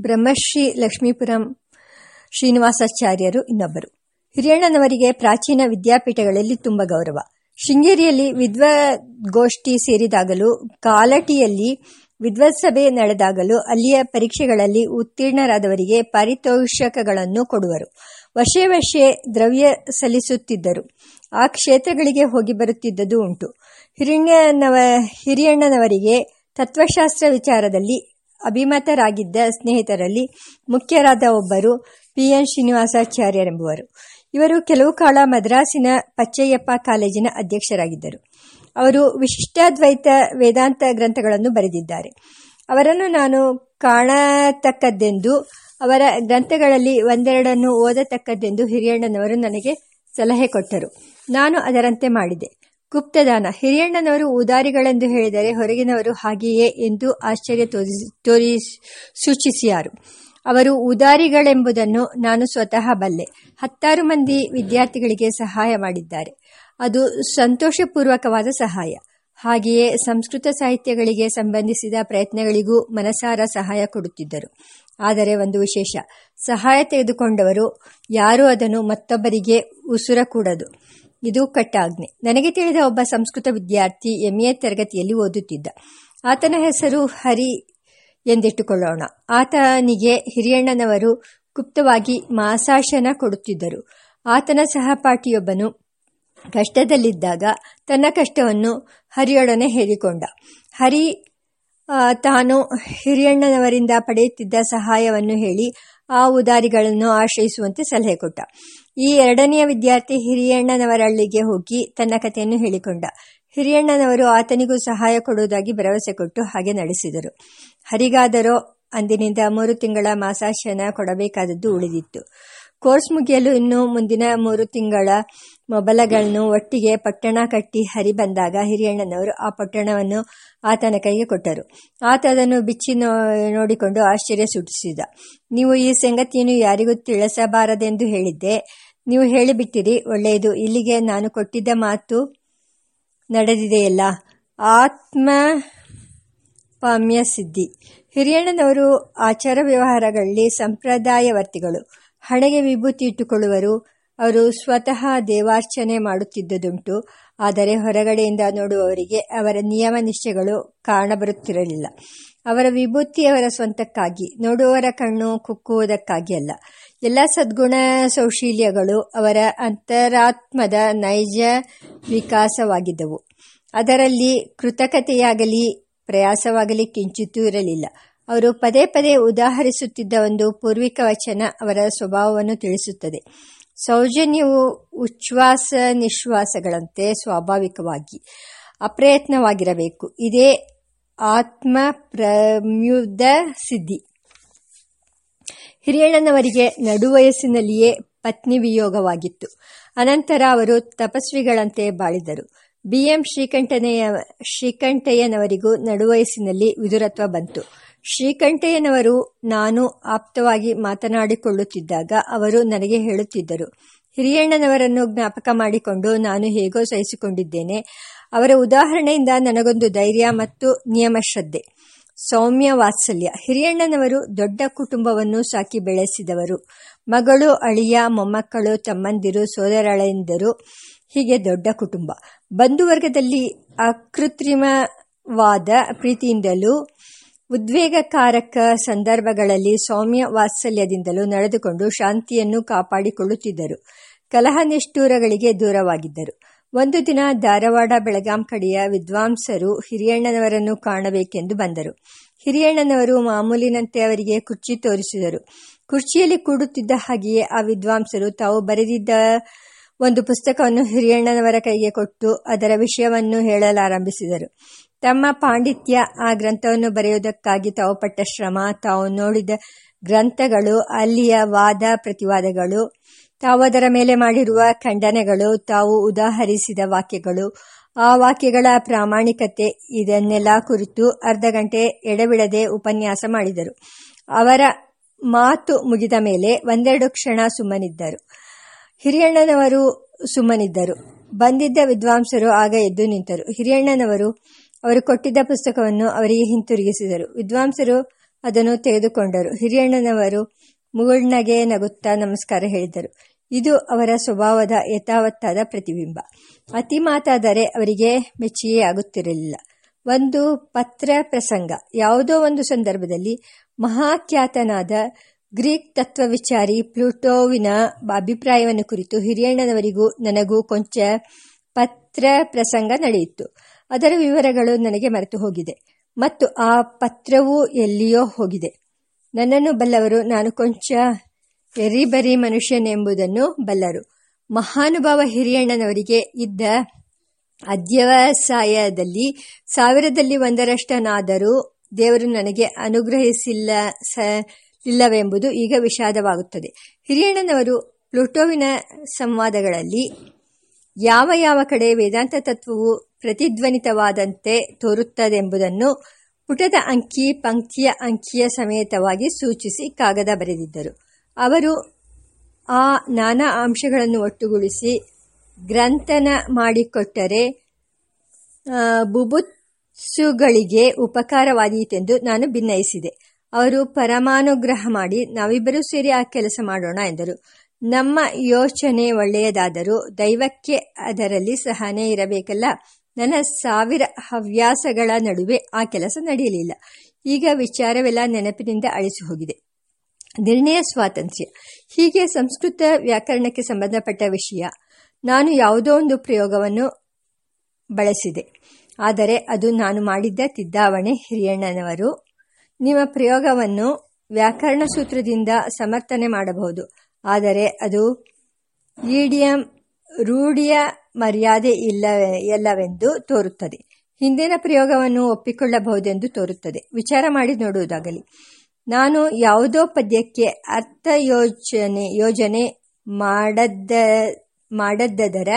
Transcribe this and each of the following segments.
ಬ್ರಹ್ಮಶ್ರೀ ಲಕ್ಷ್ಮೀಪುರಂ ಶ್ರೀನಿವಾಸಾಚಾರ್ಯರು ಇನ್ನೊಬ್ಬರು. ಹಿರಿಯಣ್ಣನವರಿಗೆ ಪ್ರಾಚೀನ ವಿದ್ಯಾಪೀಠಗಳಲ್ಲಿ ತುಂಬ ಗೌರವ. ಶೃಂಗೇರಿಯಲ್ಲಿ ವಿದ್ವದ್ಗೋಷ್ಠಿ ಸೇರಿದಾಗಲೂ, ಕಾಲಟಿಯಲ್ಲಿ ವಿದ್ವತ್ಸಭೆ ನಡೆದಾಗಲೂ ಅಲ್ಲಿಯ ಪರೀಕ್ಷೆಗಳಲ್ಲಿ ಉತ್ತೀರ್ಣರಾದವರಿಗೆ ಪಾರಿತೋಷಕಗಳನ್ನು ಕೊಡುವರು. ವರ್ಷೇ ವರ್ಷೇ ದ್ರವ್ಯ ಸಲ್ಲಿಸುತ್ತಿದ್ದರು. ಆ ಕ್ಷೇತ್ರಗಳಿಗೆ ಹೋಗಿ ಬರುತ್ತಿದ್ದುದು ಉಂಟು. ಹಿರಿಯಣ್ಣನವ ಹಿರಿಯಣ್ಣನವರಿಗೆ ತತ್ವಶಾಸ್ತ್ರ ವಿಚಾರದಲ್ಲಿ ಅಭಿಮತರಾಗಿದ್ದ ಸ್ನೇಹಿತರಲ್ಲಿ ಮುಖ್ಯರಾದ ಒಬ್ಬರು ಪಿ ಎನ್ ಶ್ರೀನಿವಾಸಾಚಾರ್ಯರೆಂಬುವರು ಇವರು ಕೆಲವು ಕಾಲ ಮದ್ರಾಸಿನ ಪಚ್ಚಯ್ಯಪ್ಪ ಕಾಲೇಜಿನ ಅಧ್ಯಕ್ಷರಾಗಿದ್ದರು. ಅವರು ವಿಶಿಷ್ಟಾದ್ವೈತ ವೇದಾಂತ ಗ್ರಂಥಗಳನ್ನು ಬರೆದಿದ್ದಾರೆ. ಅವರನ್ನು ನಾನು ಕಾಣತಕ್ಕದ್ದೆಂದು, ಅವರ ಗ್ರಂಥಗಳಲ್ಲಿ ಒಂದೆರಡನ್ನು ಓದತಕ್ಕದ್ದೆಂದು ಹಿರಿಯಣ್ಣನವರು ನನಗೆ ಸಲಹೆ ಕೊಟ್ಟರು. ನಾನು ಅದರಂತೆ ಮಾಡಿದೆ. ಗುಪ್ತದಾನ, ಹಿರಿಯಣ್ಣನವರು ಉದಾರಿಗಳೆಂದು ಹೇಳಿದರೆ ಹೊರಗಿನವರು ಹಾಗೆಯೇ ಎಂದು ಆಶ್ಚರ್ಯ ತೋರಿಸಿ ತೋರಿ ಸೂಚಿಸಿಯಾರು. ಅವರು ಉದಾರಿಗಳೆಂಬುದನ್ನು ನಾನು ಸ್ವತಃ ಬಲ್ಲೆ. ಹತ್ತಾರು ಮಂದಿ ವಿದ್ಯಾರ್ಥಿಗಳಿಗೆ ಸಹಾಯ ಮಾಡಿದ್ದಾರೆ. ಅದು ಸಂತೋಷಪೂರ್ವಕವಾದ ಸಹಾಯ. ಹಾಗೆಯೇ ಸಂಸ್ಕೃತ ಸಾಹಿತ್ಯಗಳಿಗೆ ಸಂಬಂಧಿಸಿದ ಪ್ರಯತ್ನಗಳಿಗೂ ಮನಸಾರ ಸಹಾಯ ಕೊಡುತ್ತಿದ್ದರು. ಆದರೆ ಒಂದು ವಿಶೇಷ, ಸಹಾಯ ತೆಗೆದುಕೊಂಡವರು ಯಾರೂ ಅದನ್ನು ಮತ್ತೊಬ್ಬರಿಗೆ ಉಸುರ ಕೂಡದು ಇದು ಕಟ್ಟಾಜ್ಞೆ ನನಗೆ ತಿಳಿದ ಒಬ್ಬ ಸಂಸ್ಕೃತ ವಿದ್ಯಾರ್ಥಿ ಎಂ ಎ ತರಗತಿಯಲ್ಲಿ ಓದುತ್ತಿದ್ದ. ಆತನ ಹೆಸರು ಹರಿ ಎಂದಿಟ್ಟುಕೊಳ್ಳೋಣ. ಆತನಿಗೆ ಹಿರಿಯಣ್ಣನವರು ಗುಪ್ತವಾಗಿ ಮಾಸಾಶನ ಕೊಡುತ್ತಿದ್ದರು. ಆತನ ಸಹಪಾಠಿಯೊಬ್ಬನು ಕಷ್ಟದಲ್ಲಿದ್ದಾಗ ತನ್ನ ಕಷ್ಟವನ್ನು ಹರಿಯೊಡನೆ ಹೇಳಿಕೊಂಡ. ಹರಿ ತಾನು ಹಿರಿಯಣ್ಣನವರಿಂದ ಪಡೆಯುತ್ತಿದ್ದ ಸಹಾಯವನ್ನು ಹೇಳಿ ಆ ಉದಾರಿಗಳನ್ನು ಆಶ್ರಯಿಸುವಂತೆ ಸಲಹೆ ಕೊಟ್ಟ. ಈ ಎರಡನೆಯ ವಿದ್ಯಾರ್ಥಿ ಹಿರಿಯಣ್ಣನವರಳ್ಳಿಗೆ ಹೋಗಿ ತನ್ನ ಕಥೆಯನ್ನು ಹೇಳಿಕೊಂಡ. ಹಿರಿಯಣ್ಣನವರು ಆತನಿಗೂ ಸಹಾಯ ಕೊಡುವುದಾಗಿ ಭರವಸೆ ಕೊಟ್ಟು ಹಾಗೆ ನಡೆಸಿದರು. ಹರಿಗಾದರೋ ಅಂದಿನಿಂದ ಮೂರು ತಿಂಗಳ ಮಾಸಾಶನ ಕೊಡಬೇಕಾದದ್ದು ಉಳಿದಿತ್ತು. ಕೋರ್ಸ್ ಮುಗಿಯಲು ಇನ್ನು ಮುಂದಿನ ಮೂರು ತಿಂಗಳ ಮೊಬಲಗಳನ್ನು ಒಟ್ಟಿಗೆ ಪಟ್ಟಣ ಕಟ್ಟಿ ಹರಿ ಬಂದಾಗ ಹಿರಿಯಣ್ಣನವರು ಆ ಪಟ್ಟಣವನ್ನು ಆತನ ಕೈಗೆ ಕೊಟ್ಟರು. ಆತ ಅದನ್ನು ಬಿಚ್ಚಿ ನೋಡಿಕೊಂಡು ಆಶ್ಚರ್ಯ ಸೂಚಿಸಿದ. ನೀವು ಈ ಸಂಗತಿಯನ್ನು ಯಾರಿಗೂ ತಿಳಿಸಬಾರದೆಂದು ಹೇಳಿದ್ದೆ. ನೀವು ಹೇಳಿಬಿಟ್ಟಿರಿ, ಒಳ್ಳೆಯದು. ಇಲ್ಲಿಗೆ ನಾನು ಕೊಟ್ಟಿದ್ದ ಮಾತು ನಡೆದಿದೆಯಲ್ಲ. ಆತ್ಮ ಪಾಮ್ಯ ಸಿದ್ಧಿ ಹಿರಿಯಣ್ಣನವರು ಆಚಾರ ವ್ಯವಹಾರಗಳಲ್ಲಿ ಸಂಪ್ರದಾಯವರ್ತಿಗಳು. ಹಣೆಗೆ ವಿಭೂತಿ ಇಟ್ಟುಕೊಳ್ಳುವರು. ಅವರು ಸ್ವತಃ ದೇವಾರ್ಚನೆ ಮಾಡುತ್ತಿದ್ದುದುಂಟು. ಆದರೆ ಹೊರಗಡೆಯಿಂದ ನೋಡುವವರಿಗೆ ಅವರ ನಿಯಮ ನಿಷ್ಠೆಗಳು ಕಾಣಬರುತ್ತಿರಲಿಲ್ಲ. ಅವರ ವಿಭೂತಿ ಅವರ ಸ್ವಂತಕ್ಕಾಗಿ, ನೋಡುವವರ ಕಣ್ಣು ಕುಕ್ಕುವುದಕ್ಕಾಗಿ ಅಲ್ಲ. ಎಲ್ಲ ಸದ್ಗುಣ ಸೌಶೀಲ್ಯಗಳು ಅವರ ಅಂತರಾತ್ಮದ ನೈಜ ವಿಕಾಸವಾಗಿದ್ದವು. ಅದರಲ್ಲಿ ಕೃತಕತೆಯಾಗಲಿ, ಪ್ರಯಾಸವಾಗಲಿ ಕಿಂಚಿತ್ತೂ ಇರಲಿಲ್ಲ. ಅವರು ಪದೇ ಪದೇ ಉದಾಹರಿಸುತ್ತಿದ್ದ ಒಂದು ಪೂರ್ವಿಕ ವಚನ ಅವರ ಸ್ವಭಾವವನ್ನು ತಿಳಿಸುತ್ತದೆ. ಸೌಜನ್ಯವು ಉಚ್ಛ್ವಾಸ ನಿಶ್ವಾಸಗಳಂತೆ ಸ್ವಾಭಾವಿಕವಾಗಿ ಅಪ್ರಯತ್ನವಾಗಿರಬೇಕು. ಇದೇ ಆತ್ಮ ಪ್ರಮ್ಯುದ ಸಿದ್ಧಿ. ಹಿರಿಯಣ್ಣನವರಿಗೆ ನಡುವಯಸ್ಸಿನಲ್ಲಿಯೇ ಪತ್ನಿ ವಿಯೋಗವಾಗಿತ್ತು. ಅನಂತರ ಅವರು ತಪಸ್ವಿಗಳಂತೆ ಬಾಳಿದರು. ಬಿ ಎಂ ಶ್ರೀಕಂಠನೆಯ ಶ್ರೀಕಂಠಯ್ಯನವರಿಗೂ ನಡುವಯಸ್ಸಿನಲ್ಲಿ ವಿದುರತ್ವ ಬಂತು. ಶ್ರೀಕಂಠಯ್ಯನವರು ನಾನು ಆಪ್ತವಾಗಿ ಮಾತನಾಡಿಕೊಳ್ಳುತ್ತಿದ್ದಾಗ ಅವರು ನನಗೆ ಹೇಳುತ್ತಿದ್ದರು, ಹಿರಿಯಣ್ಣನವರನ್ನು ಜ್ಞಾಪಕ ಮಾಡಿಕೊಂಡು ನಾನು ಹೇಗೋ ಸಹಿಸಿಕೊಂಡಿದ್ದೇನೆ. ಅವರ ಉದಾಹರಣೆಯಿಂದ ನನಗೊಂದು ಧೈರ್ಯ ಮತ್ತು ನಿಯಮಶ್ರದ್ಧೆ ಸೌಮ್ಯ ವಾತ್ಸಲ್ಯ. ಹಿರಿಯಣ್ಣನವರು ದೊಡ್ಡ ಕುಟುಂಬವನ್ನು ಸಾಕಿ ಬೆಳೆಸಿದವರು. ಮಗಳು ಅಳಿಯ, ಮೊಮ್ಮಕ್ಕಳು, ತಮ್ಮಂದಿರು, ಸೋದರಳೆಂದರು. ಹೀಗೆ ದೊಡ್ಡ ಕುಟುಂಬ. ಬಂಧುವರ್ಗದಲ್ಲಿ ಅಕೃತ್ರಿಮವಾದ ಪ್ರೀತಿಯಿಂದಲೂ ಉದ್ವೇಗಕಾರಕ ಸಂದರ್ಭಗಳಲ್ಲಿ ಸೌಮ್ಯ ವಾತ್ಸಲ್ಯದಿಂದಲೂ ನಡೆದುಕೊಂಡು ಶಾಂತಿಯನ್ನು ಕಾಪಾಡಿಕೊಳ್ಳುತ್ತಿದ್ದರು. ಕಲಹ ನಿಷ್ಠೂರಗಳಿಗೆ ದೂರವಾಗಿದ್ದರು. ಒಂದು ದಿನ ಧಾರವಾಡ ಬೆಳಗಾಂ ಕಡೆಯ ವಿದ್ವಾಂಸರು ಹಿರಿಯಣ್ಣನವರನ್ನು ಕಾಣಬೇಕೆಂದು ಬಂದರು. ಹಿರಿಯಣ್ಣನವರು ಮಾಮೂಲಿನಂತೆ ಅವರಿಗೆ ಕುರ್ಚಿ ತೋರಿಸಿದರು. ಕುರ್ಚಿಯಲ್ಲಿ ಕೂಡುತ್ತಿದ್ದ ಹಾಗೆಯೇ ಆ ವಿದ್ವಾಂಸರು ತಾವು ಬರೆದಿದ್ದ ಒಂದು ಪುಸ್ತಕವನ್ನು ಹಿರಿಯಣ್ಣನವರ ಕೈಗೆ ಕೊಟ್ಟು ಅದರ ವಿಷಯವನ್ನು ಹೇಳಲಾರಂಭಿಸಿದರು. ತಮ್ಮ ಪಾಂಡಿತ್ಯ ಆ ಗ್ರಂಥವನ್ನು ಬರೆಯುವುದಕ್ಕಾಗಿ ತಾವು ಪಟ್ಟ ಶ್ರಮ, ತಾವು ನೋಡಿದ ಗ್ರಂಥಗಳು, ಅಲ್ಲಿಯ ವಾದ ಪ್ರತಿವಾದಗಳು ತಾವು ಅದರ ಮೇಲೆ ಮಾಡಿರುವ ಖಂಡನೆಗಳು, ತಾವು ಉದಾಹರಿಸಿದ ವಾಕ್ಯಗಳು. ಆ ವಾಕ್ಯಗಳ ಪ್ರಾಮಾಣಿಕತೆ ಇದನ್ನೆಲ್ಲ ಕುರಿತು ಅರ್ಧ ಗಂಟೆ ಎಡೆಬಿಡದೆ ಉಪನ್ಯಾಸ ಮಾಡಿದರು. ಅವರ ಮಾತು ಮುಗಿದ ಮೇಲೆ ಒಂದೆರಡು ಕ್ಷಣ ಸುಮ್ಮನಿದ್ದರು. ಹಿರಿಯಣ್ಣನವರು ಸುಮ್ಮನಿದ್ದರು. ಬಂದಿದ್ದ ವಿದ್ವಾಂಸರು ಆಗ ಎದ್ದು ನಿಂತರು. ಹಿರಿಯಣ್ಣನವರು ಅವರು ಕೊಟ್ಟಿದ್ದ ಪುಸ್ತಕವನ್ನು ಅವರಿಗೆ ಹಿಂತಿರುಗಿಸಿದರು. ವಿದ್ವಾಂಸರು ಅದನ್ನು ತೆಗೆದುಕೊಂಡರು. ಹಿರಿಯಣ್ಣನವರು ಮುಗುಳ್ನಗೆ ನಗುತ್ತಾ ನಮಸ್ಕಾರ ಹೇಳಿದರು. ಇದು ಅವರ ಸ್ವಭಾವದ ಯಥಾವತ್ತಾದ ಪ್ರತಿಬಿಂಬ. ಅತಿ ಮಾತಾದರೆ ಅವರಿಗೆ ಮೆಚ್ಚುಗೆ ಆಗುತ್ತಿರಲಿಲ್ಲ. ಒಂದು ಪತ್ರ ಪ್ರಸಂಗ. ಯಾವುದೋ ಒಂದು ಸಂದರ್ಭದಲ್ಲಿ ಮಹಾಖ್ಯಾತನಾದ ಗ್ರೀಕ್ ತತ್ವವಿಚಾರಿ ಪ್ಲೂಟೋವಿನ ಅಭಿಪ್ರಾಯವನ್ನು ಕುರಿತು ಹಿರಿಯಣ್ಣನವರಿಗೂ ನನಗೂ ಕೊಂಚ ಪತ್ರ ಪ್ರಸಂಗ ನಡೆಯಿತು. ಅದರ ವಿವರಗಳು ನನಗೆ ಮರೆತು ಹೋಗಿದೆ. ಮತ್ತು ಆ ಪತ್ರವೂ ಎಲ್ಲಿಯೋ ಹೋಗಿದೆ. ನನ್ನನ್ನು ಬಲ್ಲವರು ನಾನು ಕೊಂಚ ಎರಿಬರಿ ಮನುಷ್ಯನೆಂಬುದನ್ನು ಬಲ್ಲರು. ಮಹಾನುಭಾವ ಹಿರಿಯಣ್ಣನವರಿಗೆ ಇದ್ದ ಅಧ್ಯವಸಾಯದಲ್ಲಿ ಸಾವಿರದಲ್ಲಿ ಒಂದರಷ್ಟನಾದರೂ ದೇವರು ನನಗೆ ಅನುಗ್ರಹಿಸಿಲ್ಲ ಇಲ್ಲವೆಂಬುದು ಈಗ ವಿಷಾದವಾಗುತ್ತದೆ. ಹಿರಿಯಣ್ಣನವರು ಪ್ಲೂಟೋವಿನ ಸಂವಾದಗಳಲ್ಲಿ ಯಾವ ಯಾವ ಕಡೆ ವೇದಾಂತ ತತ್ವವು ಪ್ರತಿಧ್ವನಿತವಾದಂತೆ ತೋರುತ್ತದೆಂಬುದನ್ನು ಪುಟದ ಅಂಕಿ, ಪಂಕ್ತಿಯ ಅಂಕಿಯ ಸಮೇತವಾಗಿ ಸೂಚಿಸಿ ಕಾಗದ ಬರೆದಿದ್ದರು. ಅವರು ಆ ನಾನಾ ಅಂಶಗಳನ್ನು ಒಟ್ಟುಗೂಡಿಸಿ ಗ್ರಂಥನ ಮಾಡಿಕೊಟ್ಟರೆ ಬುಬುತ್ಸುಗಳಿಗೆ ಉಪಕಾರವಾದೀತೆಂದು ನಾನು ಭಿನ್ನಯಿಸಿದೆ ಅವರು ಪರಮಾನುಗ್ರಹ ಮಾಡಿ ನಾವಿಬ್ಬರೂ ಸೇರಿ ಆ ಕೆಲಸ ಮಾಡೋಣ ಎಂದರು. ನಮ್ಮ ಯೋಚನೆ ಒಳ್ಳೆಯದಾದರೂ ದೈವಕ್ಕೆ ಅದರಲ್ಲಿ ಸಹನೆ ಇರಬೇಕಲ್ಲ. ನನ್ನ ಸಾವಿರ ಹವ್ಯಾಸಗಳ ನಡುವೆ ಆ ಕೆಲಸ ನಡೆಯಲಿಲ್ಲ. ಈಗ ವಿಚಾರವೆಲ್ಲ ನೆನಪಿನಿಂದ ಅಳಿಸಿ ಹೋಗಿದೆ. ನಿರ್ಣಯ ಸ್ವಾತಂತ್ರ್ಯ. ಹೀಗೆ ಸಂಸ್ಕೃತ ವ್ಯಾಕರಣಕ್ಕೆ ಸಂಬಂಧಪಟ್ಟ ವಿಷಯ. ನಾನು ಯಾವುದೋ ಒಂದು ಪ್ರಯೋಗವನ್ನು ಬಳಸಿದೆ. ಆದರೆ ಅದು ನಾನು ಮಾಡಿದ್ದ ತಿದ್ದಾವಣೆ ಹಿರಿಯಣ್ಣನವರು. ನಿಮ್ಮ ಪ್ರಯೋಗವನ್ನು ವ್ಯಾಕರಣ ಸೂತ್ರದಿಂದ ಸಮರ್ಥನೆ ಮಾಡಬಹುದು. ಆದರೆ ಅದು ಈಡಿಯಂ ರೂಢಿಯ ಮರ್ಯಾದೆ ಇಲ್ಲ ಎಲ್ಲವೆಂದು ತೋರುತ್ತದೆ. ಹಿಂದಿನ ಪ್ರಯೋಗವನ್ನು ಒಪ್ಪಿಕೊಳ್ಳಬಹುದೆಂದು ತೋರುತ್ತದೆ. ವಿಚಾರ ಮಾಡಿ ನೋಡುವುದಾಗಲಿ. ನಾನು ಯಾವುದೋ ಪದ್ಯಕ್ಕೆ ಅರ್ಥ ಯೋಜನೆ ಯೋಜನೆ ಮಾಡದ್ದ, ಮಾಡದ್ದದರ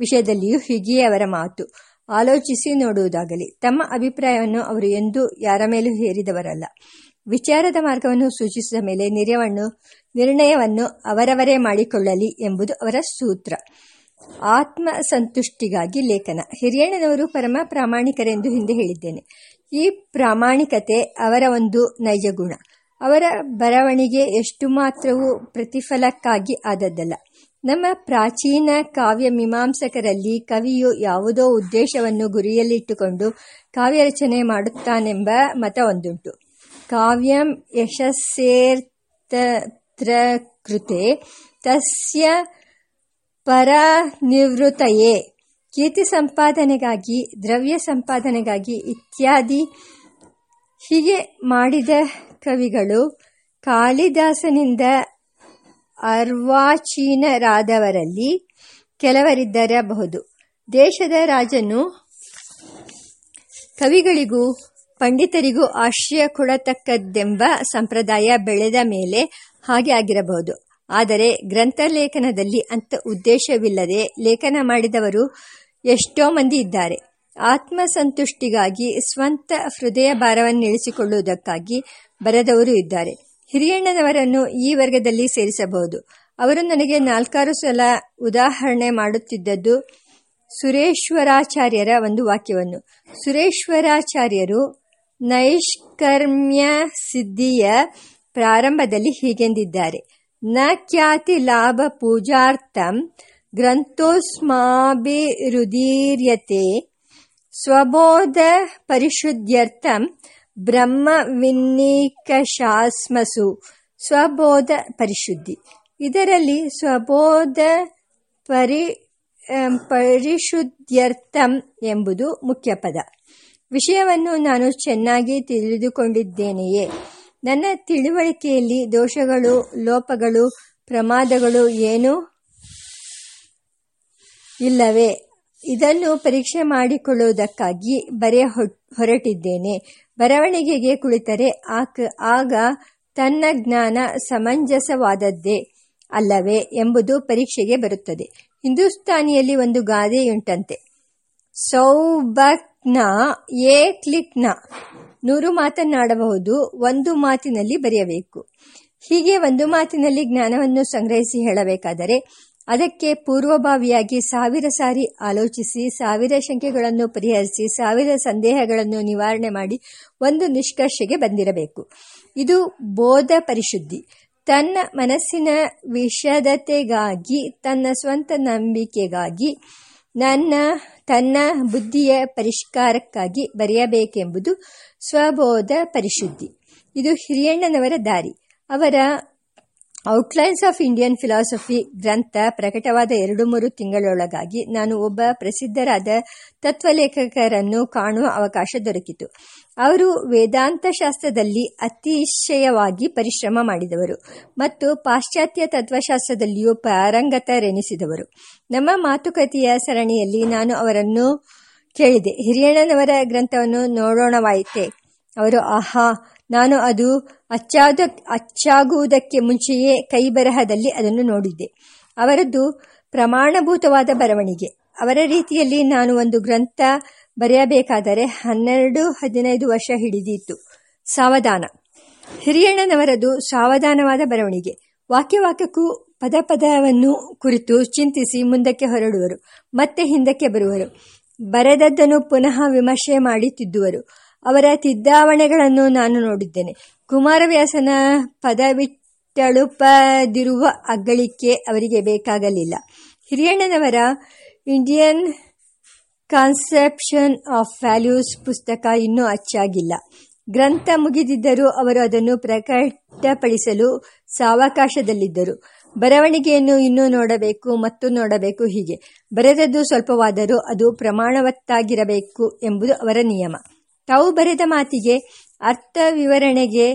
ವಿಷಯದಲ್ಲಿಯೂ ಹೀಗೆಯೇ ಅವರ ಮಾತು. ಆಲೋಚಿಸಿ ನೋಡುವುದಾಗಲಿ. ತಮ್ಮ ಅಭಿಪ್ರಾಯವನ್ನು ಅವರು ಎಂದೂ ಯಾರ ಮೇಲೂ ಹೇರಿದವರಲ್ಲ. ವಿಚಾರದ ಮಾರ್ಗವನ್ನು ಸೂಚಿಸಿದ ಮೇಲೆ ನಿರ್ಯವನ್ನು, ನಿರ್ಣಯವನ್ನು ಅವರವರೇ ಮಾಡಿಕೊಳ್ಳಲಿ ಎಂಬುದು ಅವರ ಸೂತ್ರ. ಆತ್ಮ ಸಂತುಷ್ಟಿಗಾಗಿ ಲೇಖನ. ಹಿರಿಯಣ್ಣನವರು ಪರಮ ಪ್ರಾಮಾಣಿಕರೆಂದು ಹಿಂದೆ ಹೇಳಿದ್ದೇನೆ. ಈ ಪ್ರಾಮಾಣಿಕತೆ ಅವರ ಒಂದು ನೈಜ ಗುಣ. ಅವರ ಬರವಣಿಗೆ ಎಷ್ಟು ಮಾತ್ರವೂ ಪ್ರತಿಫಲಕ್ಕಾಗಿ ಆದದ್ದಲ್ಲ. ನಮ್ಮ ಪ್ರಾಚೀನ ಕಾವ್ಯ ಮೀಮಾಂಸಕರಲ್ಲಿ ಕವಿಯು ಯಾವುದೋ ಉದ್ದೇಶವನ್ನು ಗುರಿಯಲ್ಲಿಟ್ಟುಕೊಂಡು ಕಾವ್ಯ ರಚನೆ ಮಾಡುತ್ತಾನೆಂಬ ಮತ ಒಂದುಂಟು. ಕಾವ್ಯಂ ಯಶಸ್ಸೇರ್ತೃತೆ ತಸ್ಯ ಪರನಿವೃತ್ತಯೇ. ಕೀರ್ತಿ ಸಂಪಾದನೆಗಾಗಿ, ದ್ರವ್ಯ ಸಂಪಾದನೆಗಾಗಿ ಇತ್ಯಾದಿ ಹೀಗೆ ಮಾಡಿದ ಕವಿಗಳು ಕಾಳಿದಾಸನಿಂದ ಅರ್ವಾಚೀನರಾದವರಲ್ಲಿ ಕೆಲವರಿದ್ದರಬಹುದು. ದೇಶದ ರಾಜನು ಕವಿಗಳಿಗೂ ಪಂಡಿತರಿಗೂ ಆಶ್ರಯ ಕೊಡತಕ್ಕದ್ದೆಂಬ ಸಂಪ್ರದಾಯ ಬೆಳೆದ ಮೇಲೆ ಹಾಗೆ ಆಗಿರಬಹುದು. ಆದರೆ ಗ್ರಂಥಲೇಖನದಲ್ಲಿ ಅಂಥ ಉದ್ದೇಶವಿಲ್ಲದೆ ಲೇಖನ ಮಾಡಿದವರು ಎಷ್ಟೋ ಮಂದಿ ಇದ್ದಾರೆ. ಆತ್ಮಸಂತುಷ್ಟಿಗಾಗಿ ಸ್ವಂತ ಹೃದಯ ಭಾರವನ್ನು ಇಳಿಸಿಕೊಳ್ಳುವುದಕ್ಕಾಗಿ ಬರೆದವರು ಇದ್ದಾರೆ. ಹಿರಿಯಣ್ಣನವರನ್ನು ಈ ವರ್ಗದಲ್ಲಿ ಸೇರಿಸಬಹುದು. ಅವರು ನನಗೆ ನಾಲ್ಕಾರು ಸಲ ಉದಾಹರಣೆ ಮಾಡುತ್ತಿದ್ದದ್ದು ಸುರೇಶ್ವರಾಚಾರ್ಯರ ಒಂದು ವಾಕ್ಯವನ್ನು. ಸುರೇಶ್ವರಾಚಾರ್ಯರು ನೈಷ್ಕರ್ಮ್ಯ ಸಿದ್ಧಿಯ ಪ್ರಾರಂಭದಲ್ಲಿ ಹೀಗೆಂದಿದ್ದಾರೆ. ನ ಖ್ಯಾತಿ ಲಾಭ ಪೂಜಾರ್ಥಂ ಗ್ರಂಥೋಸ್ಮಾಭಿರುದೀರ್ಯತೆ ಸ್ವಬೋಧ ಪರಿಶುದ್ಧ್ಯರ್ಥಂ ಬ್ರಹ್ಮ ವಿನ್ನಿಕಶಾಸ್ಮಸು ಸ್ವಬೋಧ ಪರಿಶುದ್ಧಿ. ಇದರಲ್ಲಿ ಸ್ವಬೋಧ ಪರಿ ಪರಿಶುದ್ಧ್ಯರ್ಥಂ ಎಂಬುದು ಮುಖ್ಯ ಪದ. ವಿಷಯವನ್ನು ನಾನು ಚೆನ್ನಾಗಿ ತಿಳಿದುಕೊಂಡಿದ್ದೇನೆಯೇ? ನನ್ನ ತಿಳುವಳಿಕೆಯಲ್ಲಿ ದೋಷಗಳು, ಲೋಪಗಳು, ಪ್ರಮಾದಗಳು ಏನೂ ಇಲ್ಲವೇ? ಇದನ್ನು ಪರೀಕ್ಷೆ ಮಾಡಿಕೊಳ್ಳುವುದಕ್ಕಾಗಿ ಬರೆಯ ಹೊರಟಿದ್ದೇನೆ. ಬರವಣಿಗೆಗೆ ಕುಳಿತರೆ ಆಗ ತನ್ನ ಜ್ಞಾನ ಸಮಂಜಸವಾದದ್ದೇ ಅಲ್ಲವೇ ಎಂಬುದು ಪರೀಕ್ಷೆಗೆ ಬರುತ್ತದೆ. ಹಿಂದೂಸ್ತಾನಿಯಲ್ಲಿ ಒಂದು ಗಾದೆಯುಂಟಂತೆ. ಸೌಬಕ್ನ ಎ ಕ್ಲಿಕ್ನ ನೂರು ಮಾತನ್ನಾಡಬಹುದು, ಒಂದು ಮಾತಿನಲ್ಲಿ ಬರೆಯಬೇಕು. ಹೀಗೆ ಒಂದು ಮಾತಿನಲ್ಲಿ ಜ್ಞಾನವನ್ನು ಸಂಗ್ರಹಿಸಿ ಹೇಳಬೇಕಾದರೆ, ಅದಕ್ಕೆ ಪೂರ್ವಭಾವಿಯಾಗಿ ಸಾವಿರ ಸಾರಿ ಆಲೋಚಿಸಿ, ಸಾವಿರ ಶಂಕೆಗಳನ್ನು ಪರಿಹರಿಸಿ, ಸಾವಿರ ಸಂದೇಹಗಳನ್ನು ನಿವಾರಣೆ ಮಾಡಿ ಒಂದು ನಿಷ್ಕರ್ಷೆಗೆ ಬಂದಿರಬೇಕು. ಇದು ಬೋಧ ಪರಿಶುದ್ಧಿ. ತನ್ನ ಮನಸ್ಸಿನ ವಿಷದತೆಗಾಗಿ, ತನ್ನ ಸ್ವಂತ ನಂಬಿಕೆಗಾಗಿ, ನನ್ನ ತನ್ನ ಬುದ್ಧಿಯ ಪರಿಷ್ಕಾರಕ್ಕಾಗಿ ಬರೆಯಬೇಕೆಂಬುದು ಸ್ವಬೋಧ ಪರಿಶುದ್ಧಿ. ಇದು ಹಿರಿಯಣ್ಣನವರ ದಾರಿ. ಅವರ ಔಟ್ಲೈನ್ಸ್ ಆಫ್ ಇಂಡಿಯನ್ ಫಿಲಾಸಫಿ ಗ್ರಂಥ ಪ್ರಕಟವಾದ ಎರಡು ಮೂರು ತಿಂಗಳೊಳಗಾಗಿ ನಾನು ಒಬ್ಬ ಪ್ರಸಿದ್ಧರಾದ ತತ್ವಲೇಖಕರನ್ನು ಕಾಣುವ ಅವಕಾಶ ದೊರಕಿತು. ಅವರು ವೇದಾಂತ ಶಾಸ್ತ್ರದಲ್ಲಿ ಅತಿಶಯವಾಗಿ ಪರಿಶ್ರಮ ಮಾಡಿದವರು ಮತ್ತು ಪಾಶ್ಚಾತ್ಯ ತತ್ವಶಾಸ್ತ್ರದಲ್ಲಿಯೂ ಪಾರಂಗತರೆನಿಸಿದವರು. ನಮ್ಮ ಮಾತುಕತೆಯ ಸರಣಿಯಲ್ಲಿ ನಾನು ಅವರನ್ನು ಕೇಳಿದೆ. ಹಿರಿಯಣ್ಣನವರ ಗ್ರಂಥವನ್ನು ನೋಡೋಣವಾಯಿತೆ? ಅವರು, ಆಹಾ ನಾನು ಅದು ಅಚ್ಚಾದ, ಅಚ್ಚಾಗುವುದಕ್ಕೆ ಮುಂಚೆಯೇ ಕೈ ಬರಹದಲ್ಲಿ ಅದನ್ನು ನೋಡಿದ್ದೆ. ಅವರದ್ದು ಪ್ರಮಾಣಭೂತವಾದ ಬರವಣಿಗೆ. ಅವರ ರೀತಿಯಲ್ಲಿ ನಾನು ಒಂದು ಗ್ರಂಥ ಬರೆಯಬೇಕಾದರೆ ಹನ್ನೆರಡು, ಹದಿನೈದು ವರ್ಷ ಹಿಡಿದಿತ್ತು. ಸಾವಧಾನ. ಹಿರಿಯಣ್ಣನವರದು ಸಾವಧಾನವಾದ ಬರವಣಿಗೆ. ವಾಕ್ಯ ವಾಕ್ಯಕ್ಕೂ ಪದ ಪದವನ್ನು ಕುರಿತು ಚಿಂತಿಸಿ ಮುಂದಕ್ಕೆ ಹೊರಡುವರು. ಮತ್ತೆ ಹಿಂದಕ್ಕೆ ಬರುವರು. ಬರೆದದ್ದನ್ನು ಪುನಃ ವಿಮರ್ಶೆ ಮಾಡಿ ತಿದ್ದುವರು. ಅವರ ತಿದ್ದಾವಣೆಗಳನ್ನು ನಾನು ನೋಡಿದ್ದೇನೆ. ಕುಮಾರವ್ಯಾಸನ ಪದವಿಟ್ಟಳುಪದಿರುವ ಅಗ್ಗಳಿಕೆ ಅವರಿಗೆ ಬೇಕಾಗಲಿಲ್ಲ. ಹಿರಿಯಣ್ಣನವರ ಇಂಡಿಯನ್ ಕಾನ್ಸೆಪ್ಷನ್ ಆಫ್ ವ್ಯಾಲ್ಯೂಸ್ ಪುಸ್ತಕ ಇನ್ನೂ ಅಚ್ಚಾಗಿಲ್ಲ. ಗ್ರಂಥ ಮುಗಿದಿದ್ದರೂ ಅವರು ಅದನ್ನು ಪ್ರಕಟಪಡಿಸಲು ಸಾವಕಾಶದಲ್ಲಿದ್ದರು. ಬರವಣಿಗೆಯನ್ನು ಇನ್ನೂ ನೋಡಬೇಕು, ಮತ್ತು ನೋಡಬೇಕು ಹೀಗೆ. ಬರೆದದ್ದು ಸ್ವಲ್ಪವಾದರೂ ಅದು ಪ್ರಮಾಣವತ್ತಾಗಿರಬೇಕು ಎಂಬುದು ಅವರ ನಿಯಮ. ತಾವು ಬರೆದ ಮಾತಿಗೆ ಅರ್ಥ ವಿವರಣೆಗೆ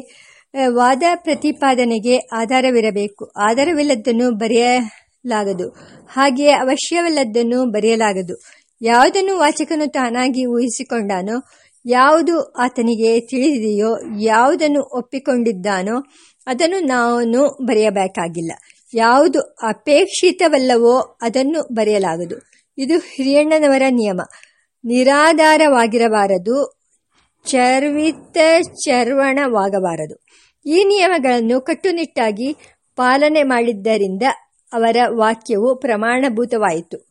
ವಾದ ಪ್ರತಿಪಾದನೆಗೆ ಆಧಾರವಿರಬೇಕು. ಆಧಾರವಿಲ್ಲದ್ದನ್ನು ಬರೆಯಲಾಗದು. ಹಾಗೆಯೇ ಅವಶ್ಯವಿಲ್ಲದ್ದನ್ನು ಬರೆಯಲಾಗದು. ಯಾವುದನ್ನು ವಾಚಕನು ತಾನಾಗಿ ಊಹಿಸಿಕೊಂಡಾನೋ, ಯಾವುದು ಆತನಿಗೆ ತಿಳಿದಿದೆಯೋ, ಯಾವುದನ್ನು ಒಪ್ಪಿಕೊಂಡಿದ್ದಾನೋ, ಅದನ್ನು ನಾನು ಬರೆಯಬೇಕಾಗಿಲ್ಲ. ಯಾವುದು ಅಪೇಕ್ಷಿತವಲ್ಲವೋ ಅದನ್ನು ಬರೆಯಲಾಗದು. ಇದು ಹಿರಿಯಣ್ಣನವರ ನಿಯಮ. ನಿರಾಧಾರವಾಗಿರಬಾರದು. ಚರ್ವಿತ ಚರ್ವಣವಾಗಬಾರದು. ಈ ನಿಯಮಗಳನ್ನು ಕಟ್ಟುನಿಟ್ಟಾಗಿ ಪಾಲನೆ ಮಾಡಿದ್ದರಿಂದ ಅವರ ವಾಕ್ಯವು ಪ್ರಮಾಣಭೂತವಾಯಿತು.